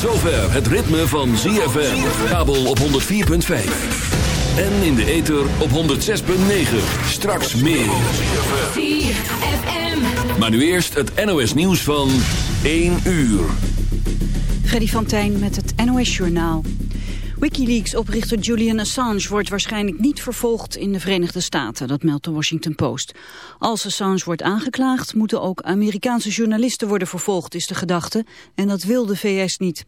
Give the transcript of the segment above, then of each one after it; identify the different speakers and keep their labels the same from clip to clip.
Speaker 1: zover het ritme van ZFM. Kabel op 104.5. En in de ether op 106.9. Straks meer.
Speaker 2: ZFM.
Speaker 1: Maar nu eerst het NOS nieuws van 1 uur.
Speaker 3: Freddy van Tijn met het NOS Journaal. Wikileaks-oprichter Julian Assange wordt waarschijnlijk niet vervolgd in de Verenigde Staten, dat meldt de Washington Post. Als Assange wordt aangeklaagd, moeten ook Amerikaanse journalisten worden vervolgd, is de gedachte, en dat wil de VS niet.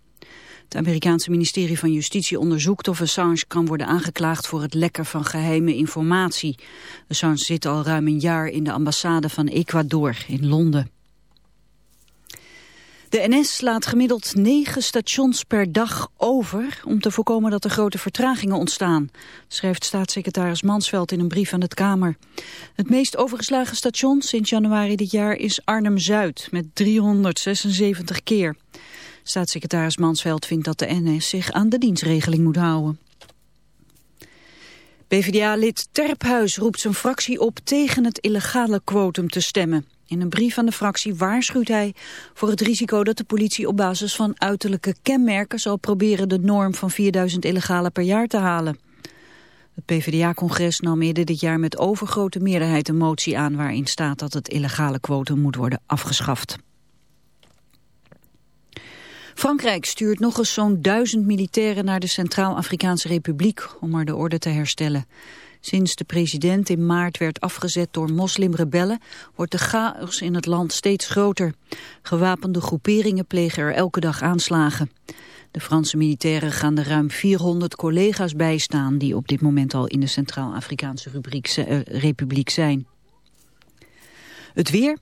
Speaker 3: Het Amerikaanse ministerie van Justitie onderzoekt of Assange kan worden aangeklaagd voor het lekken van geheime informatie. Assange zit al ruim een jaar in de ambassade van Ecuador in Londen. De NS laat gemiddeld negen stations per dag over om te voorkomen dat er grote vertragingen ontstaan, schrijft staatssecretaris Mansveld in een brief aan het Kamer. Het meest overgeslagen station sinds januari dit jaar is Arnhem-Zuid met 376 keer. Staatssecretaris Mansveld vindt dat de NS zich aan de dienstregeling moet houden. PvdA-lid Terphuis roept zijn fractie op tegen het illegale quotum te stemmen. In een brief aan de fractie waarschuwt hij voor het risico dat de politie op basis van uiterlijke kenmerken zal proberen de norm van 4000 illegale per jaar te halen. Het PvdA-congres nam eerder dit jaar met overgrote meerderheid een motie aan waarin staat dat het illegale quotum moet worden afgeschaft. Frankrijk stuurt nog eens zo'n duizend militairen naar de Centraal-Afrikaanse Republiek om er de orde te herstellen. Sinds de president in maart werd afgezet door moslimrebellen wordt de chaos in het land steeds groter. Gewapende groeperingen plegen er elke dag aanslagen. De Franse militairen gaan de ruim 400 collega's bijstaan die op dit moment al in de Centraal-Afrikaanse Republiek zijn. Het weer,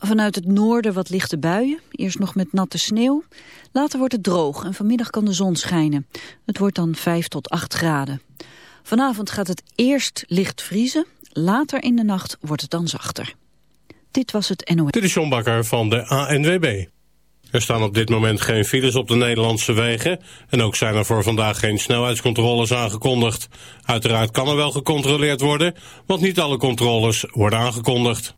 Speaker 3: Vanuit het noorden wat lichte buien, eerst nog met natte sneeuw. Later wordt het droog en vanmiddag kan de zon schijnen. Het wordt dan 5 tot 8 graden. Vanavond gaat het eerst licht vriezen, later in de nacht wordt het dan zachter. Dit was het NOS.
Speaker 4: Dit is John Bakker van de ANWB. Er staan op dit moment geen files op de Nederlandse wegen... en ook zijn er voor vandaag geen snelheidscontroles aangekondigd. Uiteraard kan er wel gecontroleerd worden, want niet alle controles worden aangekondigd.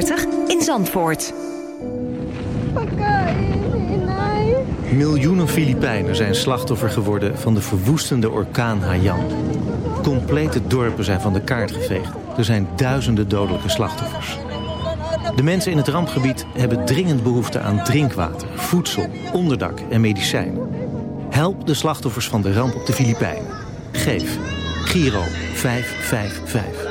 Speaker 5: in Zandvoort.
Speaker 6: Miljoenen Filipijnen zijn slachtoffer geworden van de verwoestende orkaan Haiyan. Complete dorpen zijn van de kaart geveegd. Er zijn duizenden dodelijke slachtoffers. De mensen in het rampgebied hebben dringend behoefte aan drinkwater, voedsel, onderdak en medicijnen. Help de slachtoffers van de ramp op de Filipijnen. Geef Giro 555.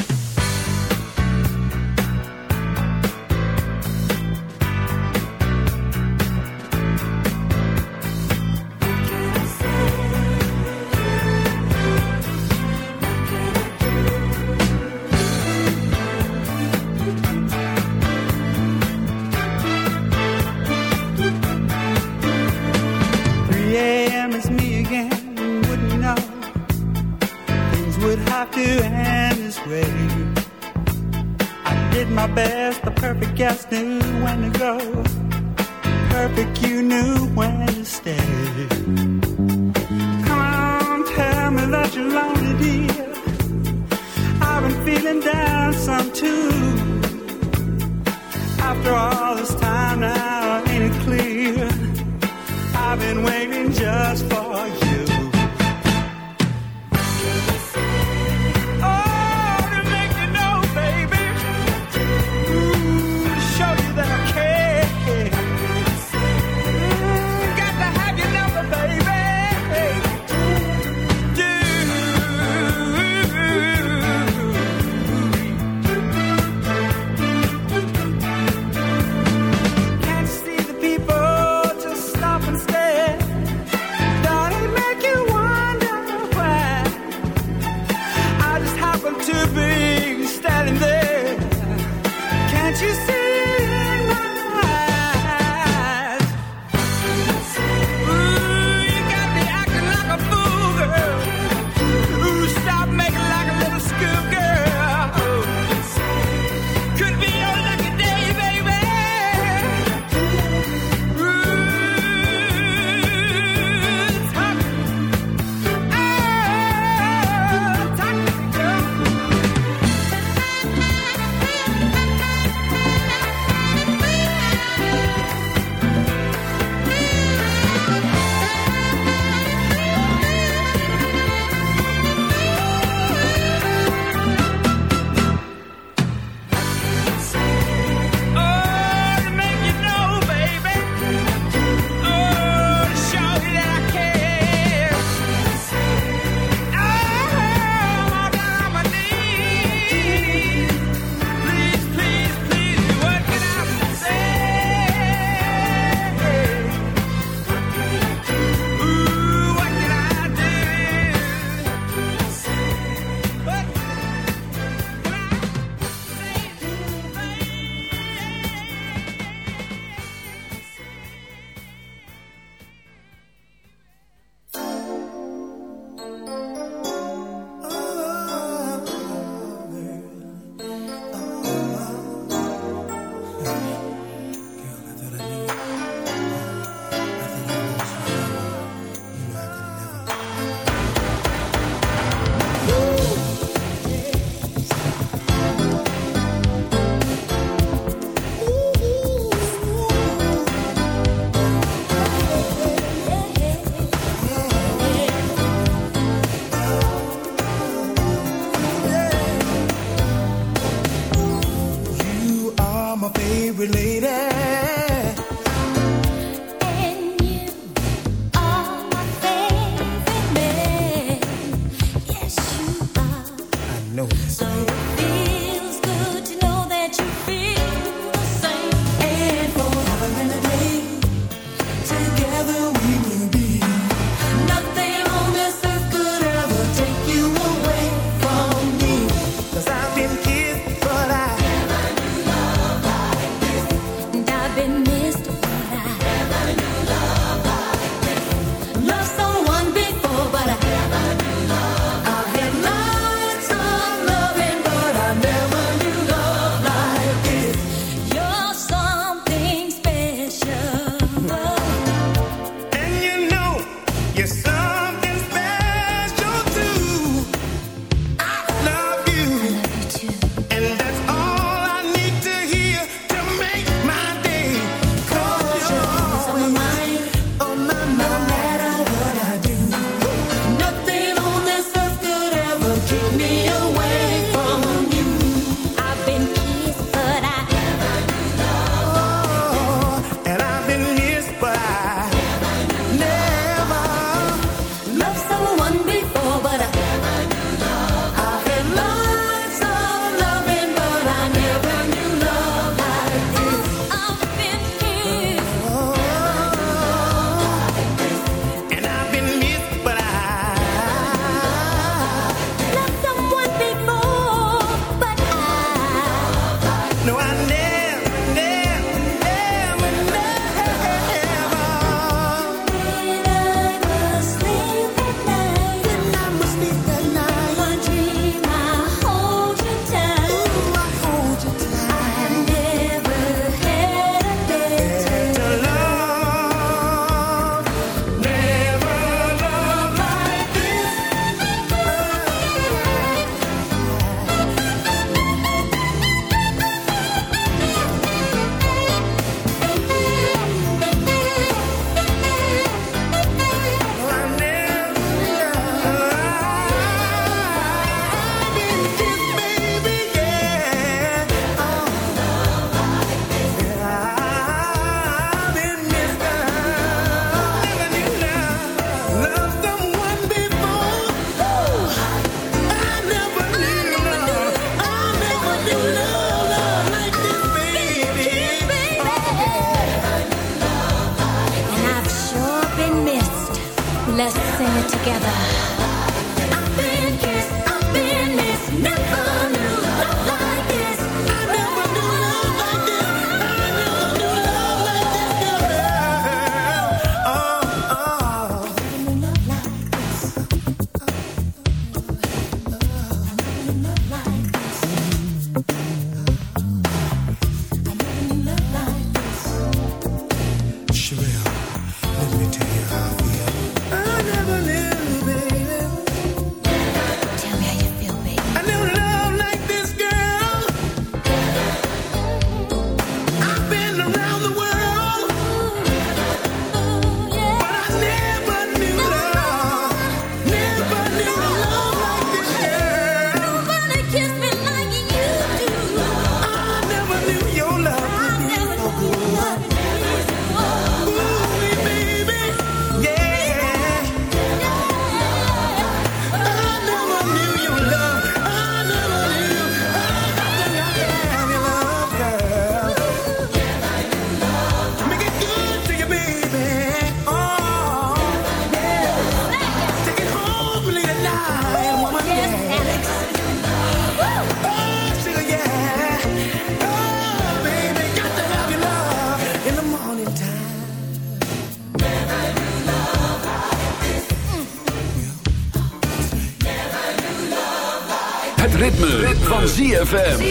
Speaker 1: ZFM.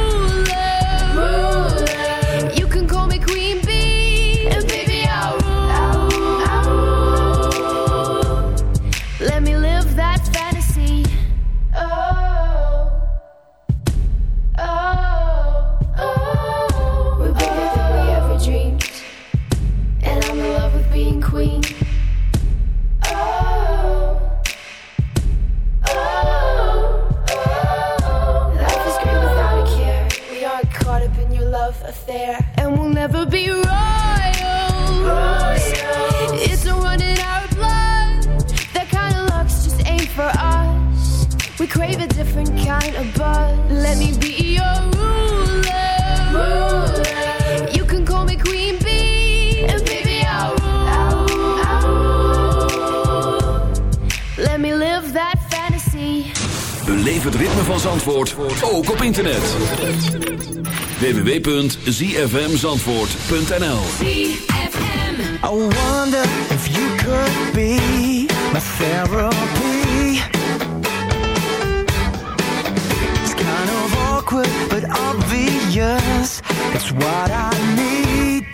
Speaker 7: Let me be your ruler. You can call me Queen Bee,
Speaker 1: Beleef het ritme van Zandvoort, ook op internet. www.zfmzandvoort.nl
Speaker 8: I wonder if you could be my therapy. It's kind of awkward but obvious. It's what I need.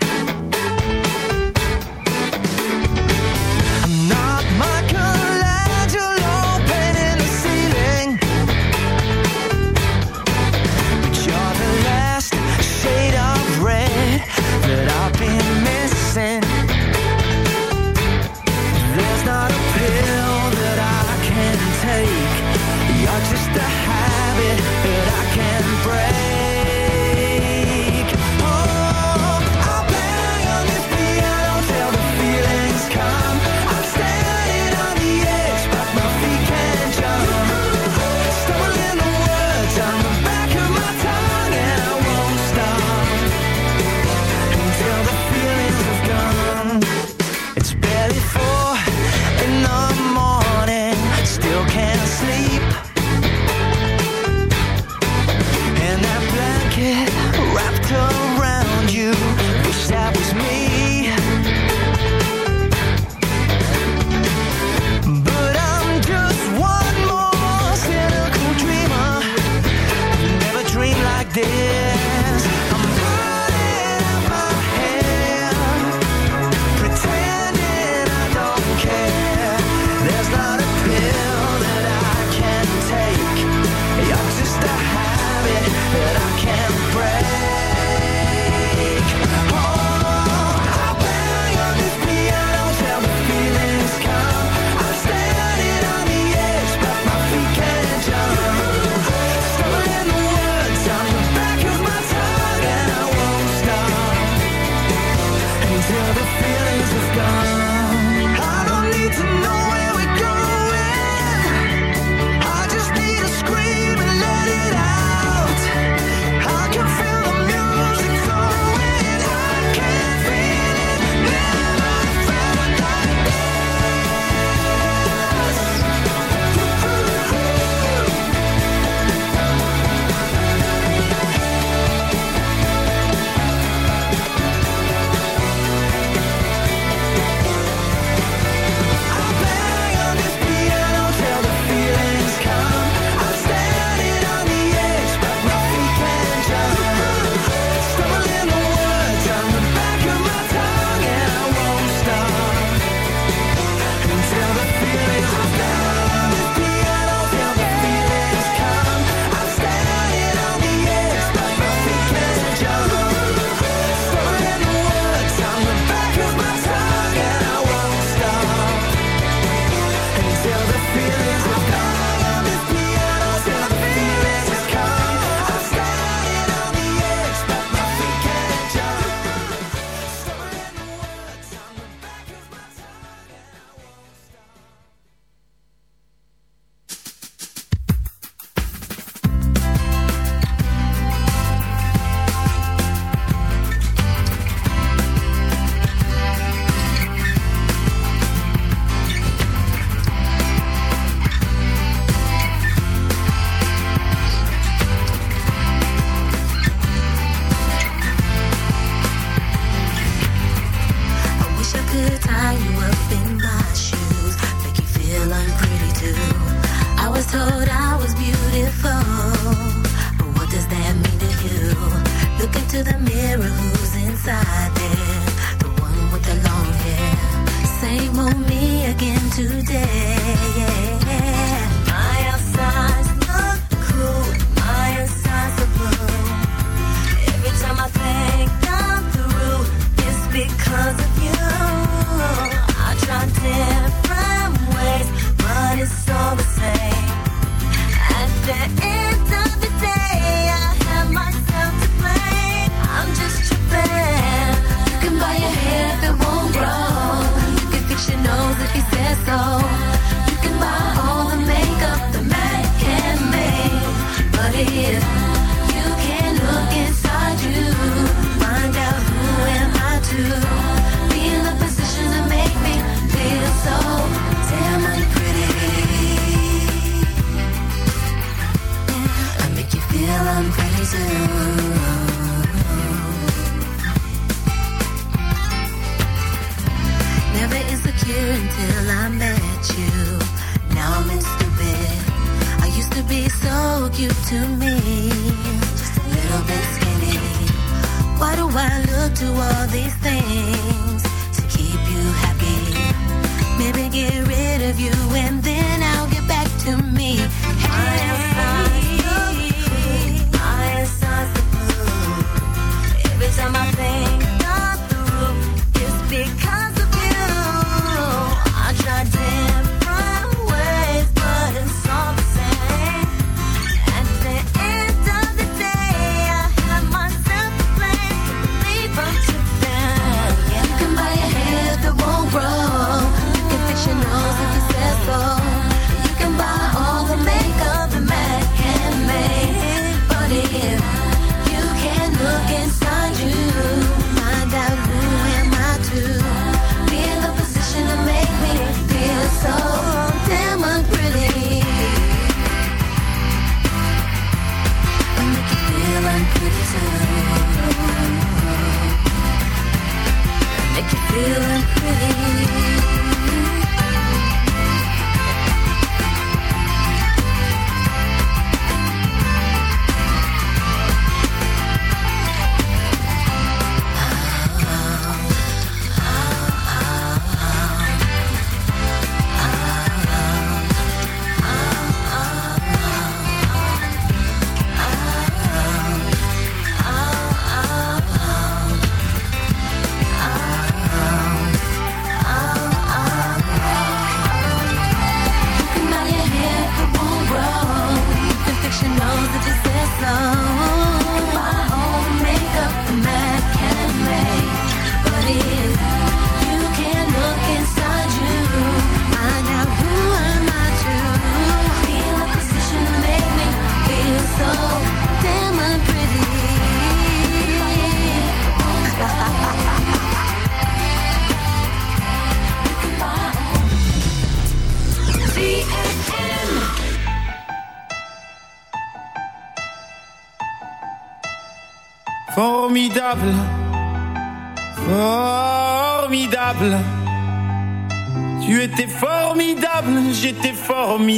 Speaker 8: To
Speaker 2: me.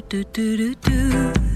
Speaker 2: do do do do do.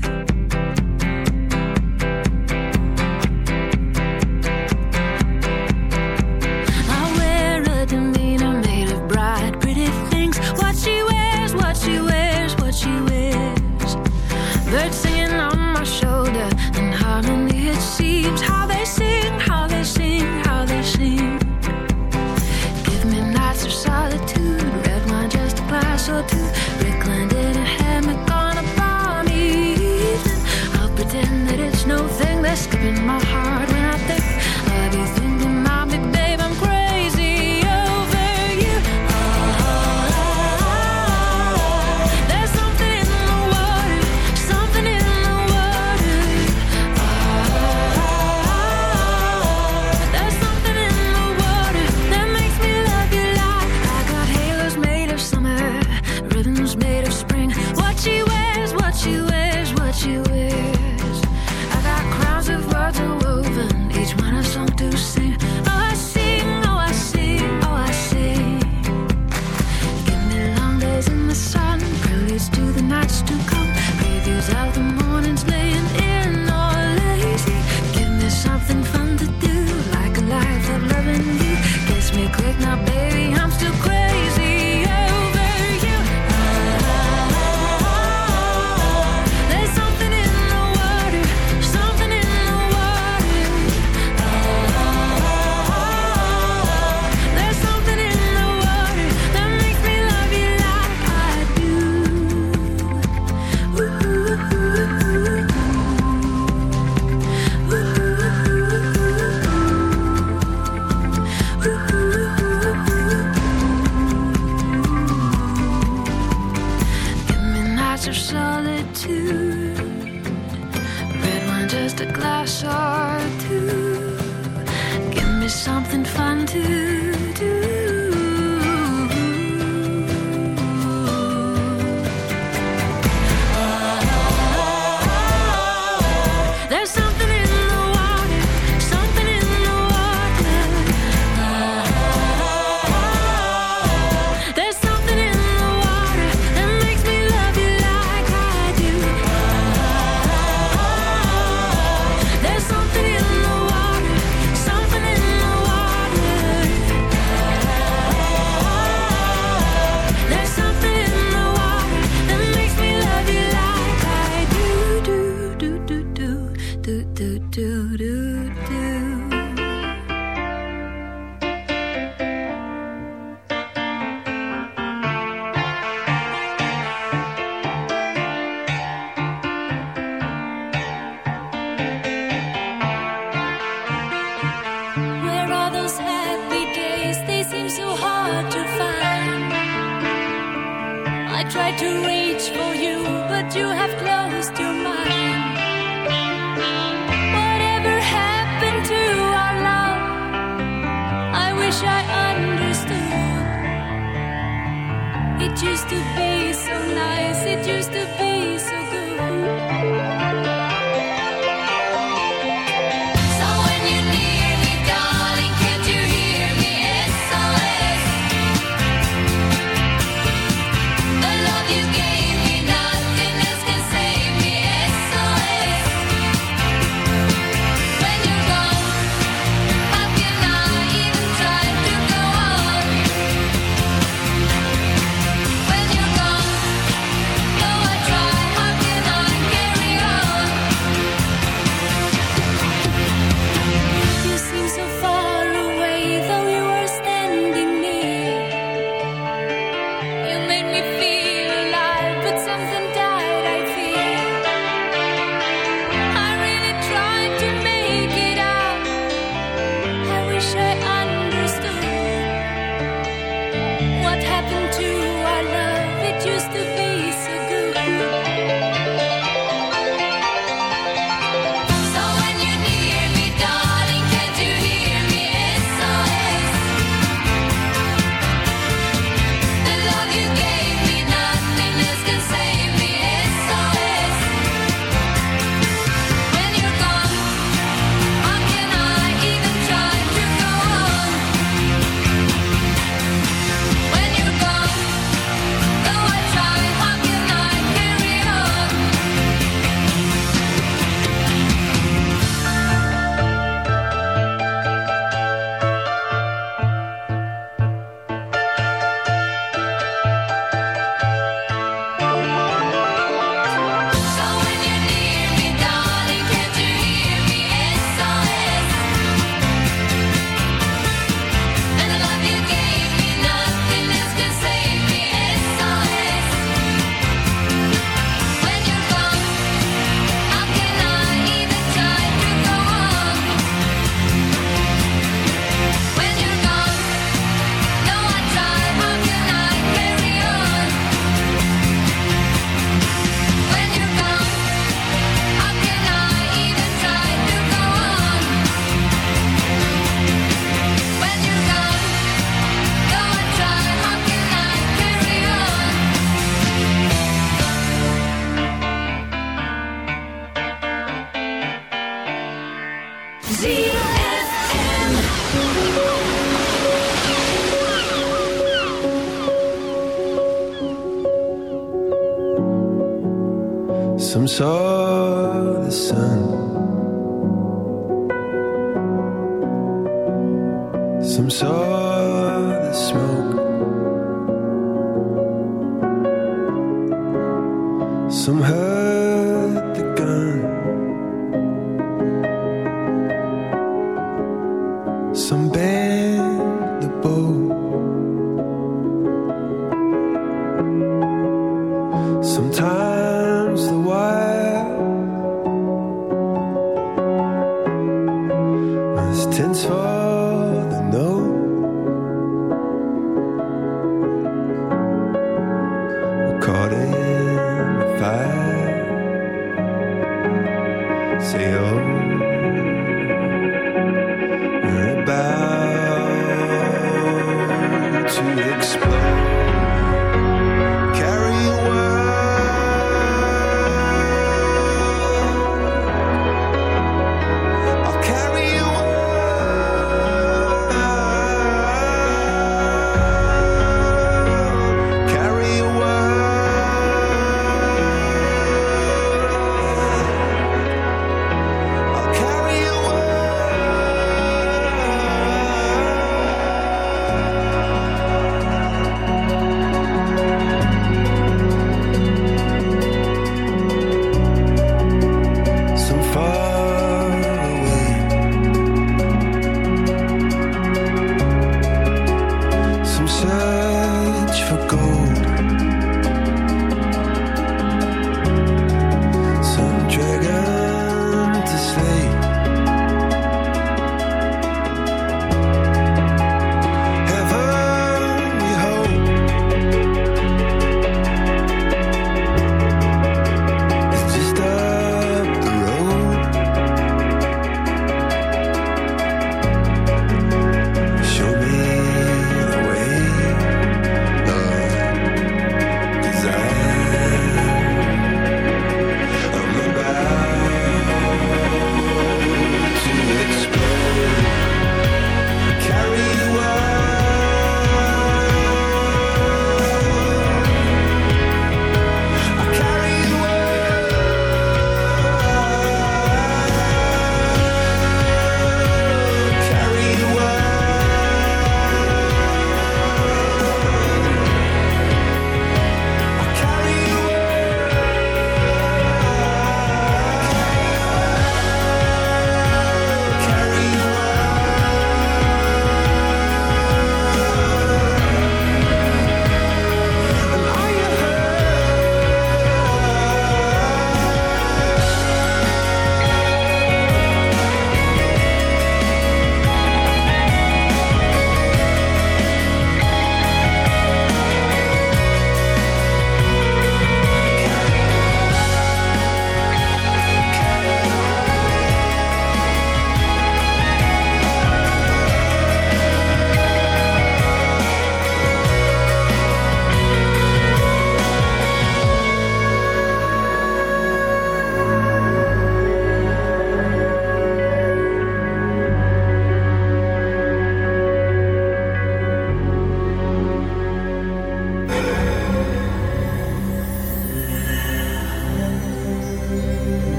Speaker 2: used to be so nice.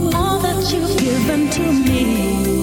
Speaker 2: All that you've given to me.